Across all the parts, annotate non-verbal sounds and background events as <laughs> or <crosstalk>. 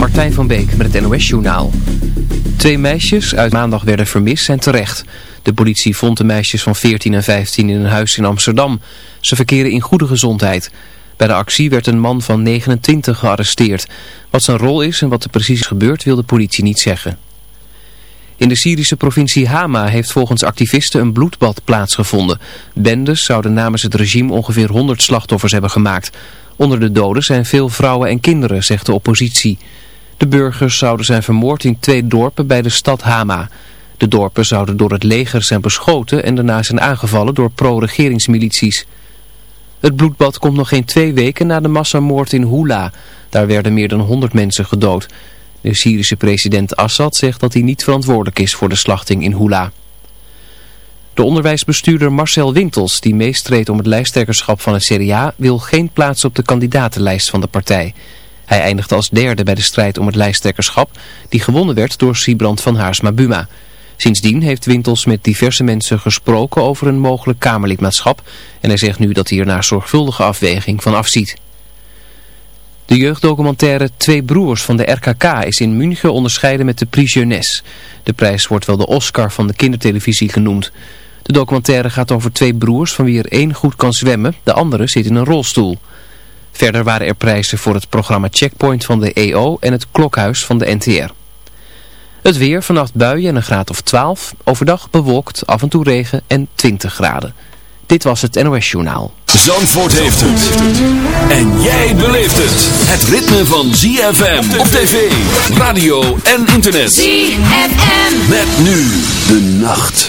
Martijn van Beek met het NOS-journaal. Twee meisjes uit maandag werden vermist en terecht. De politie vond de meisjes van 14 en 15 in een huis in Amsterdam. Ze verkeren in goede gezondheid. Bij de actie werd een man van 29 gearresteerd. Wat zijn rol is en wat er precies is gebeurd wil de politie niet zeggen. In de Syrische provincie Hama heeft volgens activisten een bloedbad plaatsgevonden. Bendes zouden namens het regime ongeveer 100 slachtoffers hebben gemaakt. Onder de doden zijn veel vrouwen en kinderen, zegt de oppositie. De burgers zouden zijn vermoord in twee dorpen bij de stad Hama. De dorpen zouden door het leger zijn beschoten en daarna zijn aangevallen door pro-regeringsmilities. Het bloedbad komt nog geen twee weken na de massamoord in Hula. Daar werden meer dan 100 mensen gedood. De Syrische president Assad zegt dat hij niet verantwoordelijk is voor de slachting in Hula. De onderwijsbestuurder Marcel Wintels, die meestreedt om het lijsttrekkerschap van het CDA, wil geen plaats op de kandidatenlijst van de partij. Hij eindigde als derde bij de strijd om het lijsttrekkerschap, die gewonnen werd door Sibrand van Haarsma-Buma. Sindsdien heeft Wintels met diverse mensen gesproken over een mogelijk Kamerlidmaatschap en hij zegt nu dat hij er naar zorgvuldige afweging van afziet. De jeugddocumentaire Twee Broers van de RKK is in München onderscheiden met de Prix Jeunesse. De prijs wordt wel de Oscar van de kindertelevisie genoemd. De documentaire gaat over twee broers van wie er één goed kan zwemmen, de andere zit in een rolstoel. Verder waren er prijzen voor het programma Checkpoint van de EO en het Klokhuis van de NTR. Het weer, vannacht buien en een graad of 12. Overdag bewolkt, af en toe regen en 20 graden. Dit was het NOS Journaal. Zandvoort heeft het. En jij beleeft het. Het ritme van ZFM op tv, radio en internet. ZFM. Met nu de nacht.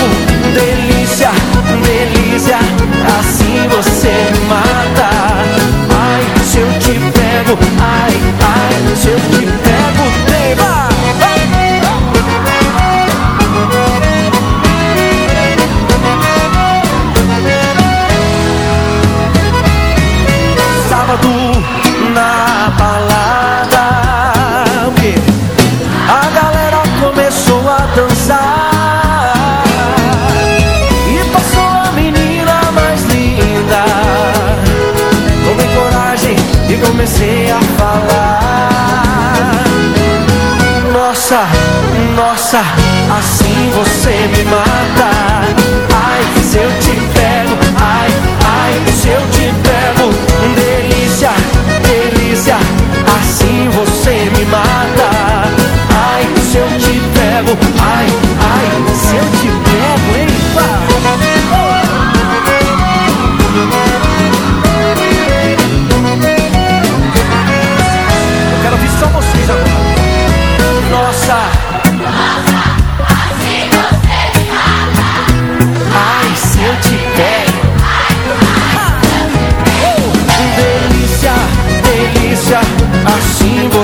assim você mata. Ai, se eu te pego, ai, ai, se eu te pego, tem Nossa, assim você me mata. Ai, se eu te pego.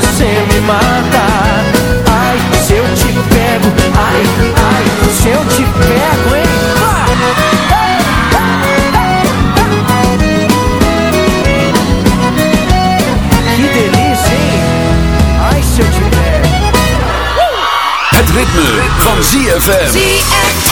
você me mata. Ai, se eu te pego, ai, ai, se eu te pego, hein? Que delícia, hein? Ai, se eu te pego. Het ritme, ritme. van ZFM.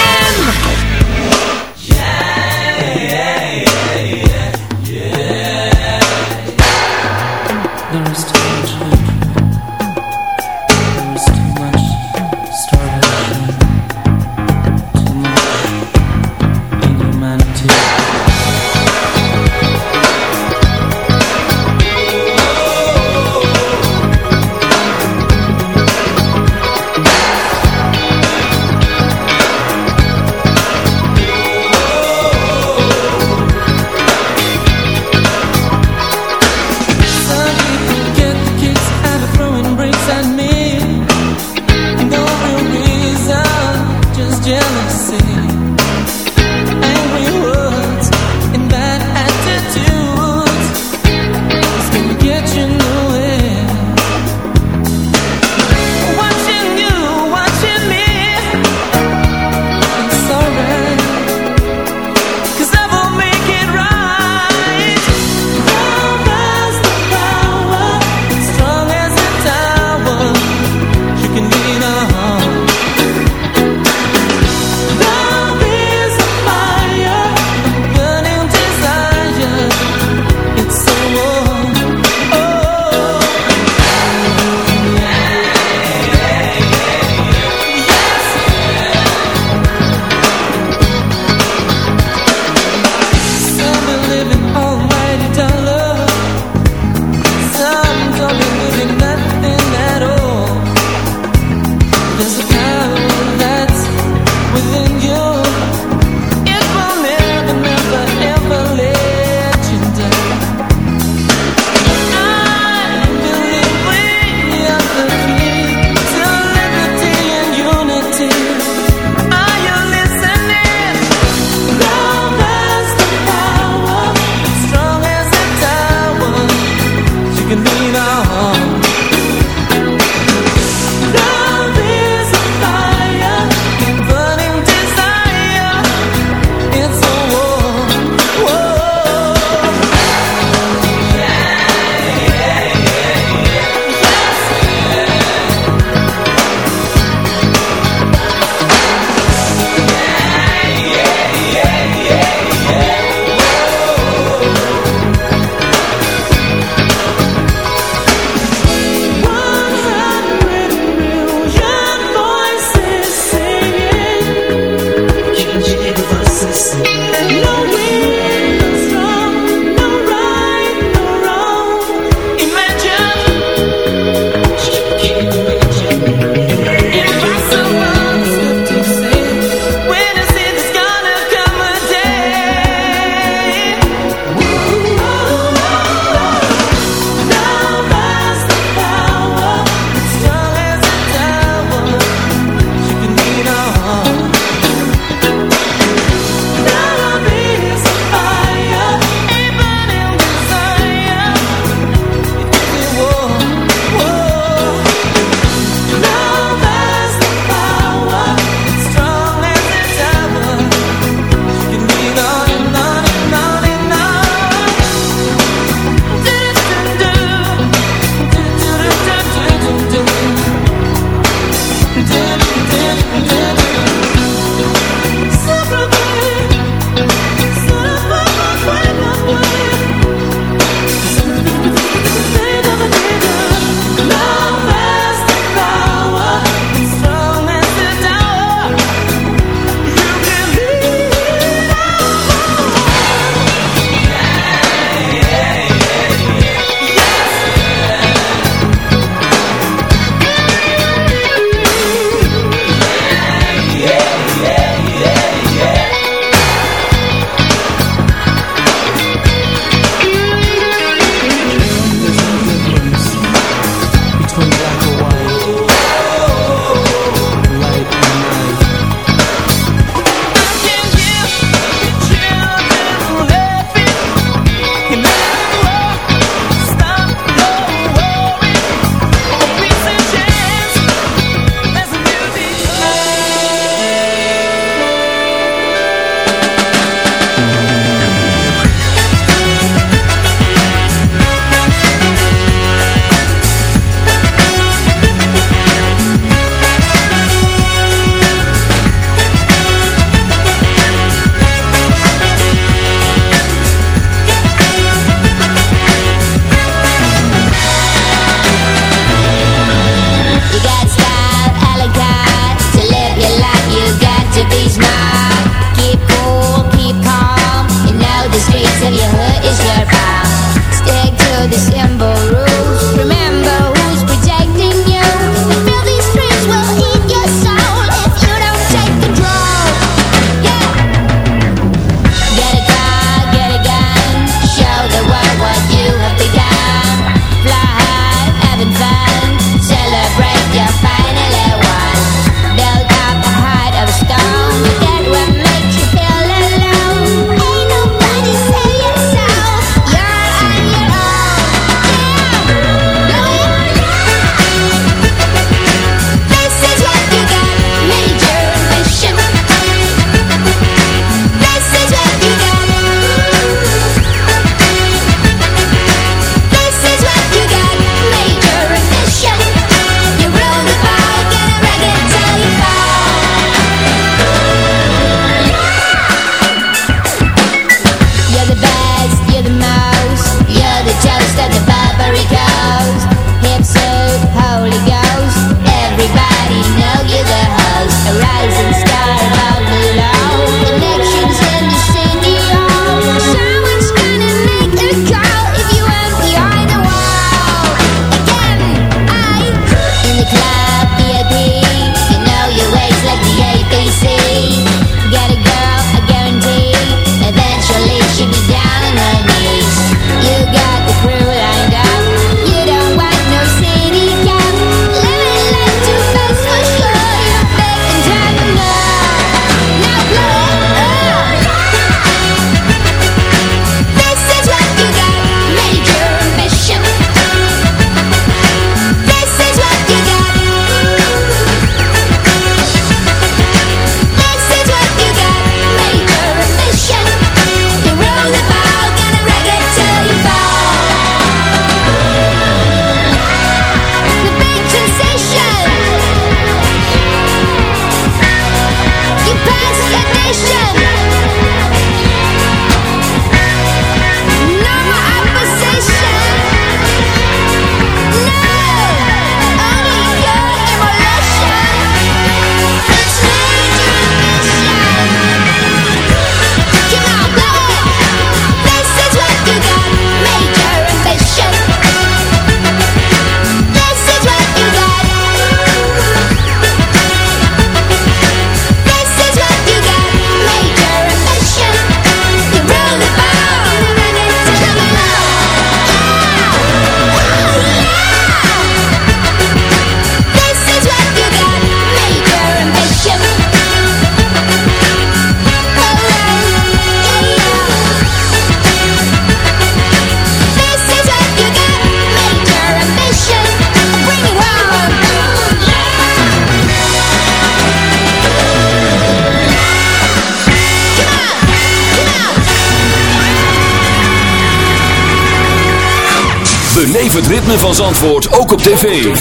Beleef het ritme van Zandvoort ook op tv.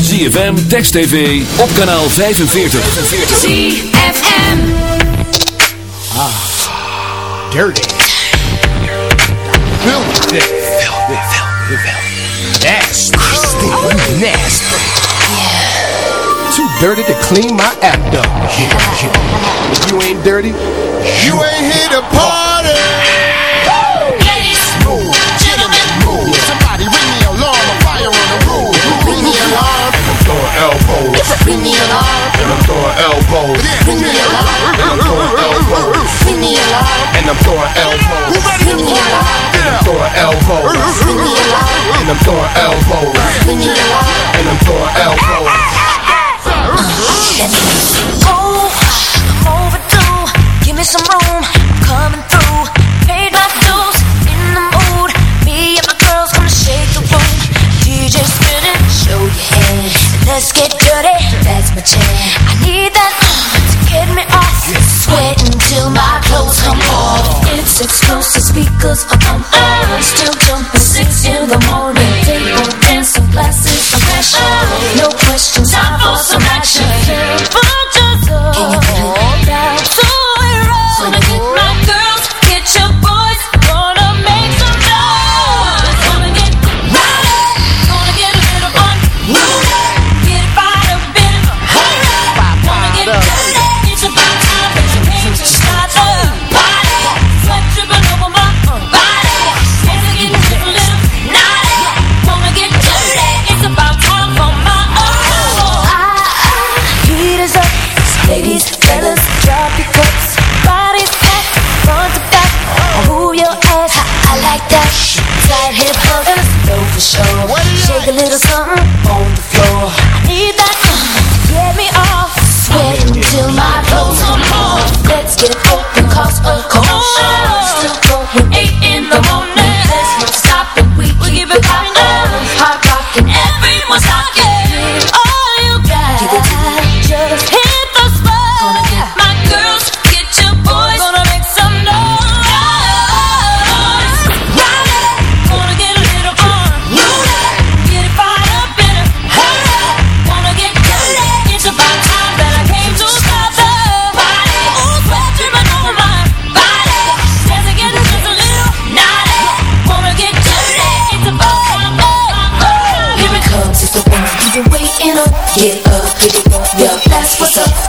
ZFM, Text TV, op kanaal 45. ZFM. Dirty. Filthy. Filthy. Filthy. Nasty. Stinky. Nasty. Too dirty to clean my act up. Yeah, yeah. If you ain't dirty, you ain't here to party. Ring the alarm, And I'm throwing elbows. ring the alarm, And I'm throwing elbows. ring the alarm, And I'm throwing elbows. ring the alarm, And I'm throwing elbows. ring the alarm, And I'm throwing elbows. ring the alarm. And I'm throwing elbows. oh, I'm overdue. Give me some room, I'm coming Let's get dirty, that's my jam. I need that to get me off. Sweating till my clothes come off. It's exclusive speakers up on on. Still jumping six in the morning. Table dancing, glasses of passion. No questions, time for some action.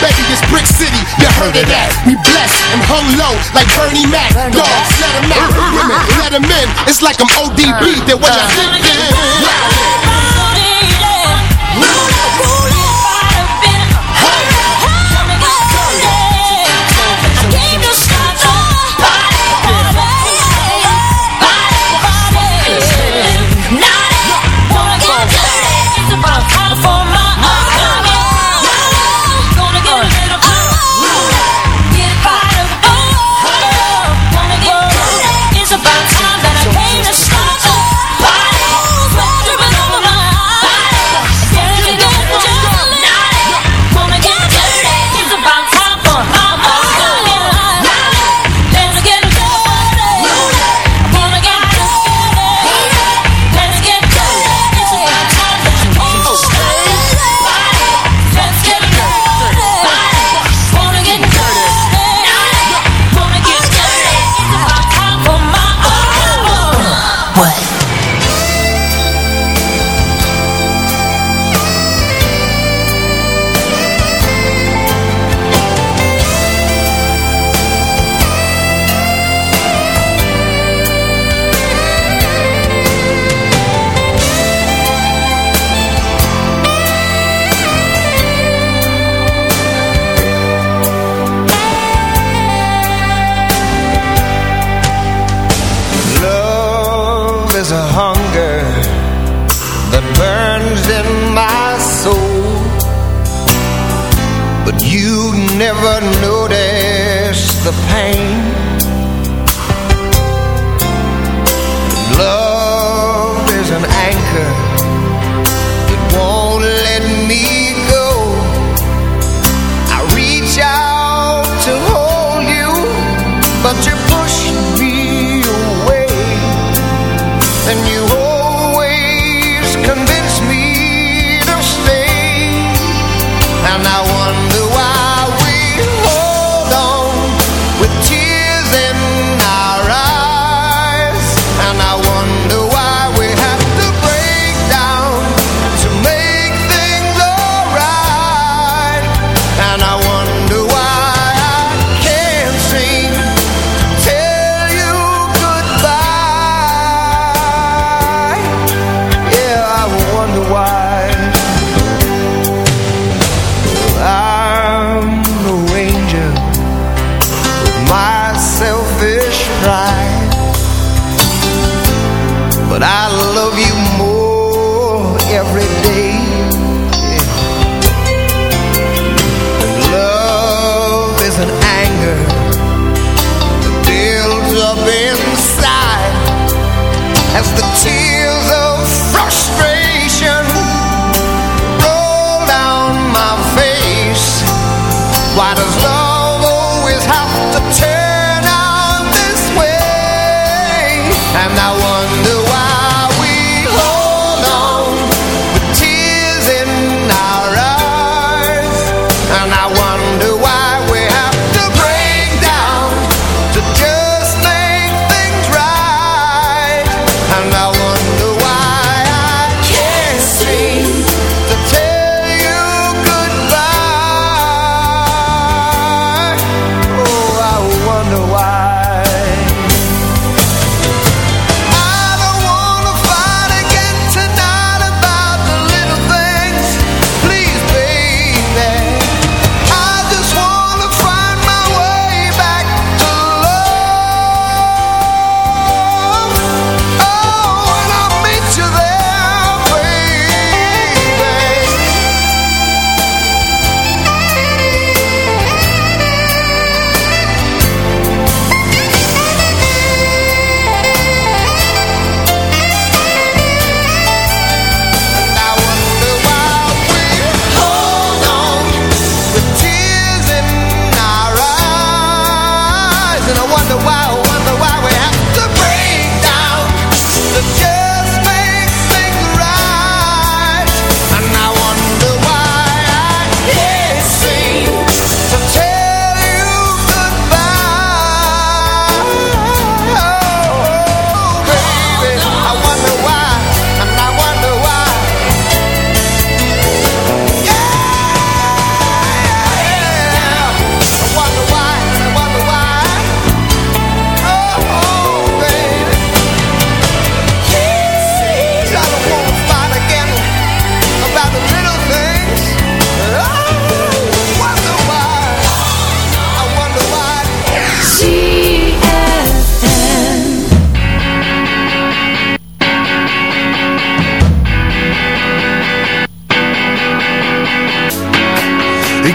Baby, it's Brick City, you heard of that. We blessed and hung low like Bernie Mac. Dogs, let 'em out. <laughs> Women, let 'em in. It's like I'm ODB, then what you think then? burns in my soul. But you never notice the pain.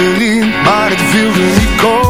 verliep, maar het viel wilde niet komen.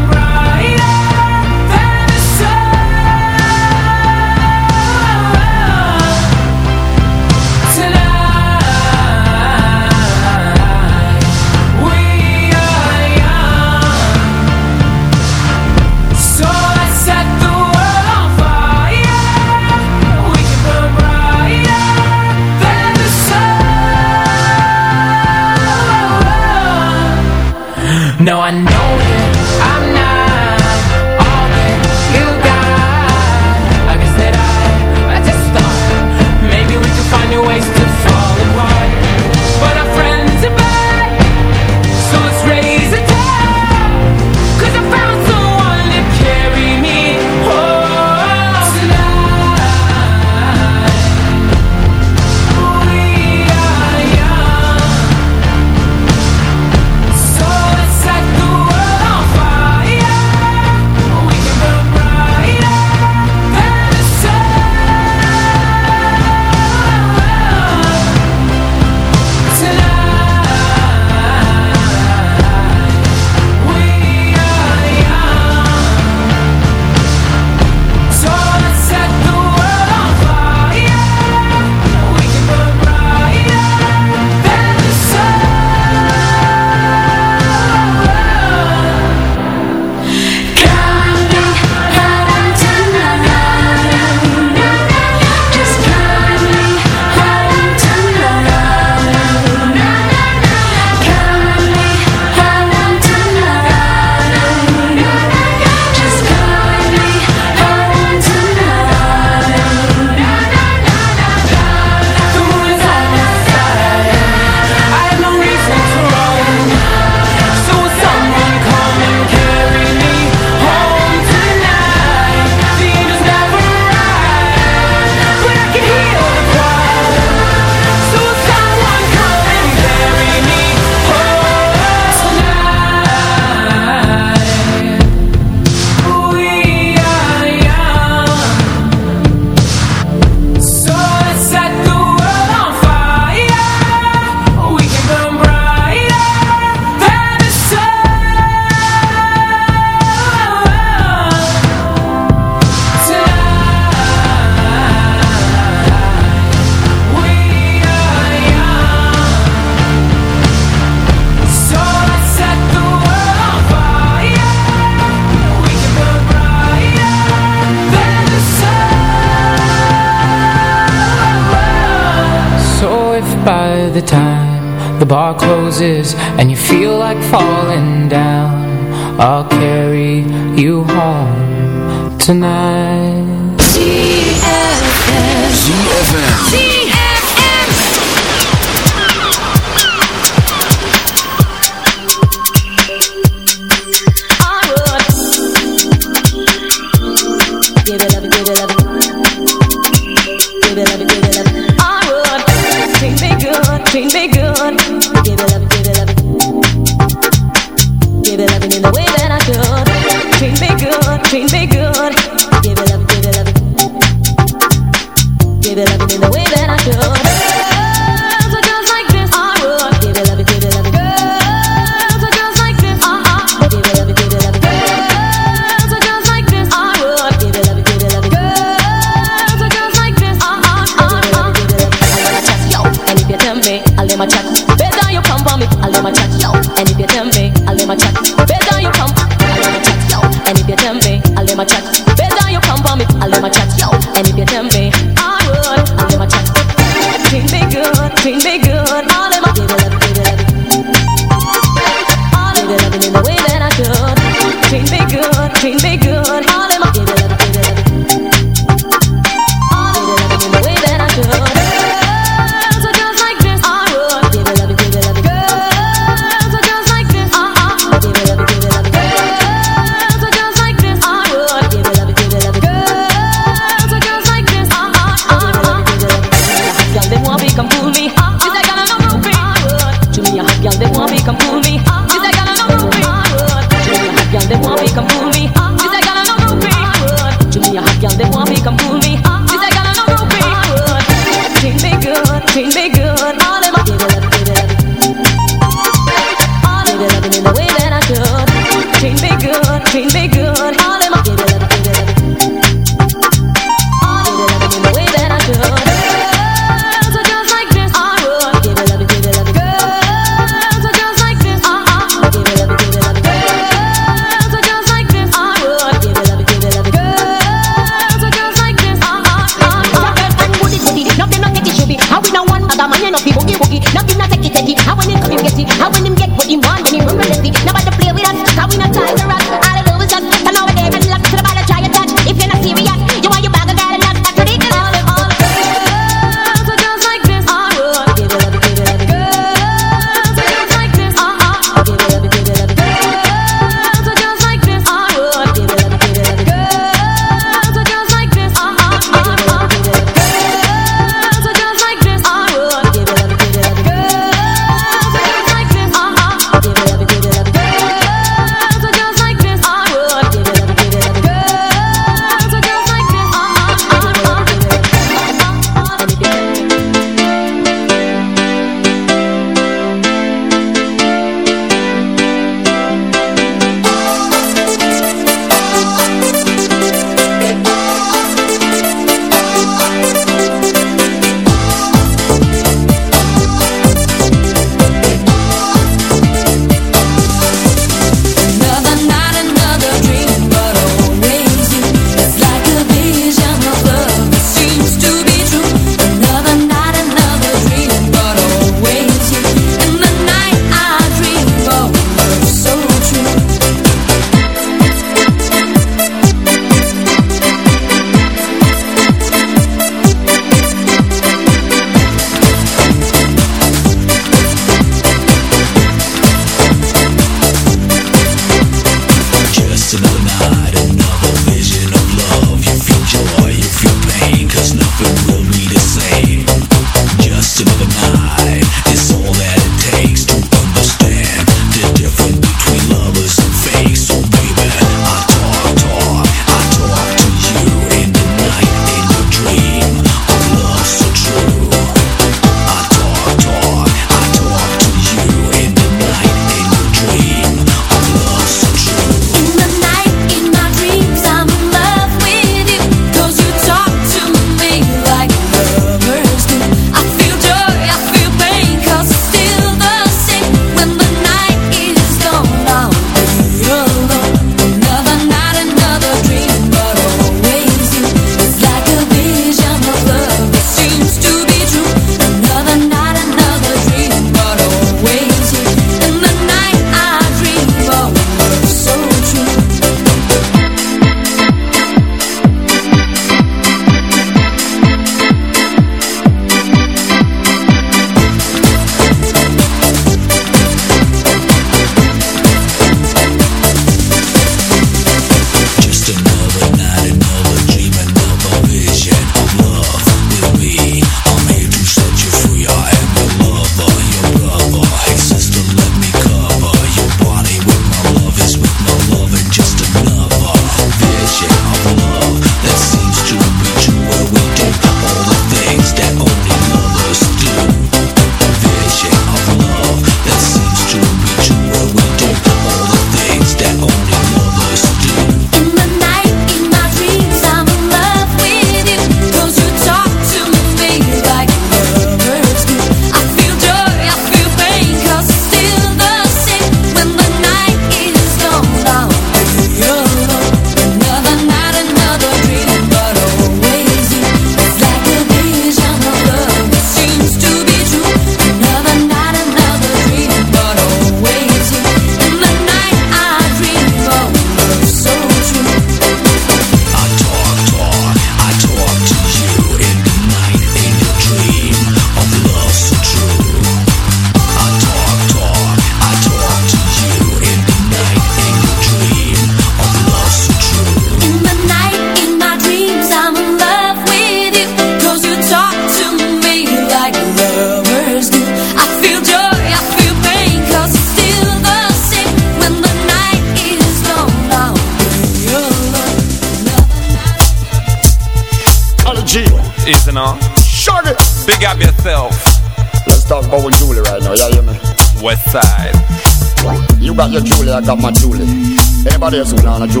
Anybody else who know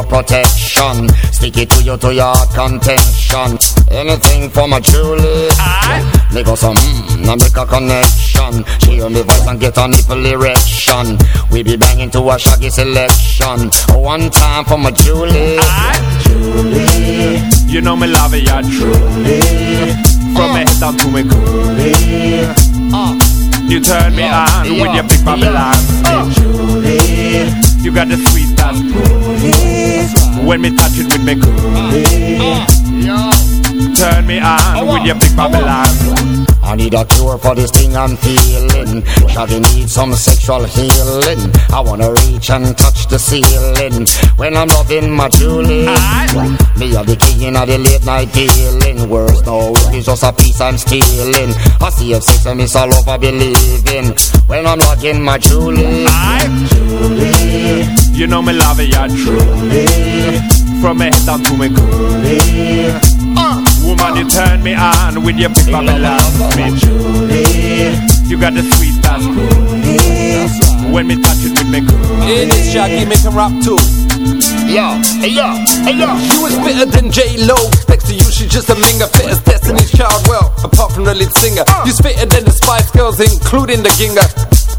will your protection. Stick it to you to your contention. Anything for my Julie. Make us some mmm, now make a connection. She hear me voice and get a nipple erection. We be banging to a shaggy selection. One time for my Julie. Julie. You know me love it, yeah, truly. From me head down to me coolie. Uh. You turn me on with your big Babylon uh. Julie, You got the sweet that When me touch it with me coolie. Turn me on oh, with your big Babylon. I need a cure for this thing I'm feeling. Shawty need some sexual healing. I wanna reach and touch the ceiling when I'm loving my Julie. Me are the king of the late night dealing. Worse no, it's just a piece I'm stealing. I see if sex and miss all over believing when I'm loving my Julie. Julie. You know me love yeah, truly. From me head down to me coolie. Uh. Woman, you turn me on with your big Babylon me Julie. You got the sweet that cool. When me touch it with me cool. Hey, this Shaggy make him rap too. Yo, hey yo, hey yo. You was fitter than J Lo. Next to you, she's just a minger. Fit as Destiny's Child. Well, apart from the lead singer, uh. you's fitter than the Spice Girls, including the Ginger.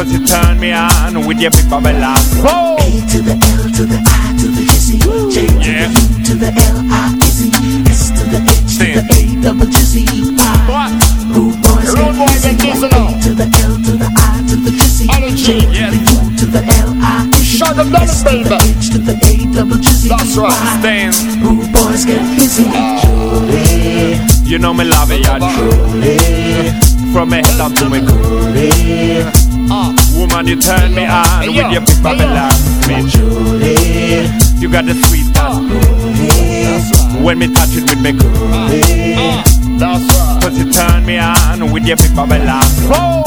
Cause you turn me on with your big Babylon. Whoa! A to the L to the I to the G J to Yeah. the U to the L I Izzy S to the H to the A double G C What? Who boys Rude get boy, busy? get busy A to the L to the I to the C J to Yes. the U to the L I Izzy Shut them down, S to the. H to the A double C That's right. Stand. Who boys get busy? You know me love it, yeah, truly. From me head down to me coolie. Uh. Woman, you turn me on with your big Babylon me Julie. You got the sweet uh. that When me touch it with me coolie. Uh. That's right. Cause you turn me on with your big Babylon. Whoa!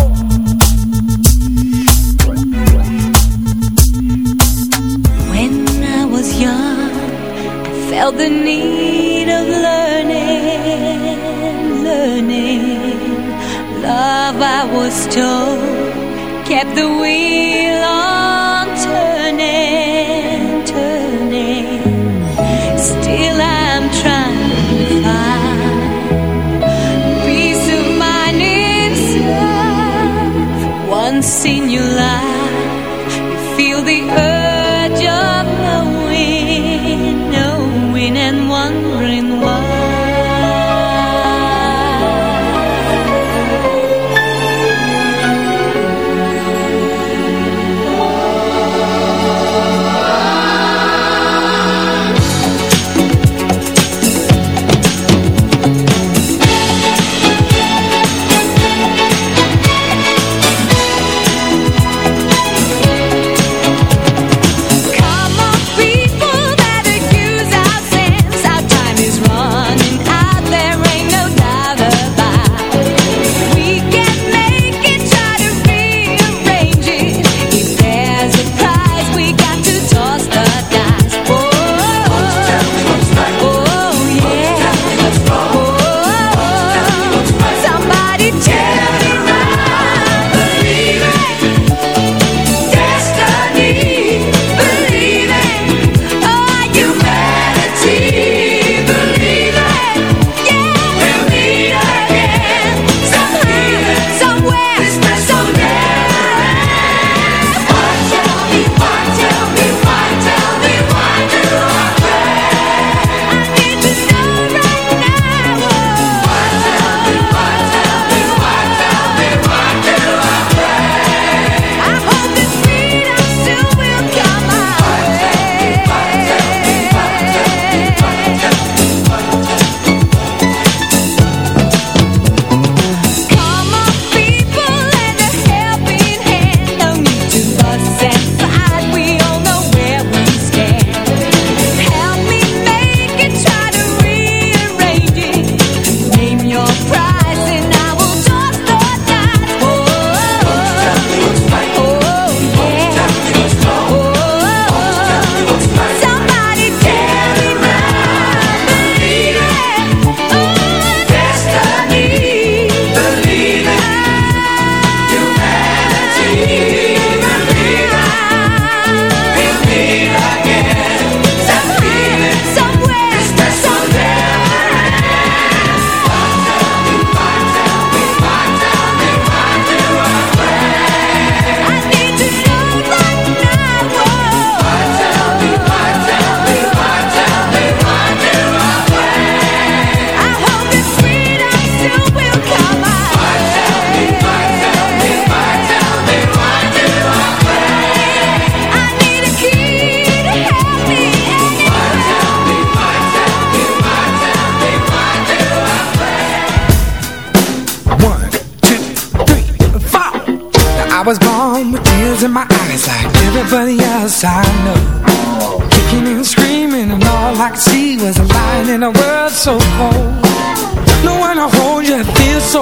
When I was young, I felt the need of learning, learning. Love, I was told, kept the wheel on turning, turning. Still, I'm trying to find peace of mind inside. Once in your life, But yes, I know. Kicking and screaming and all I could see Was a light in a world so cold. No one to hold you, feel so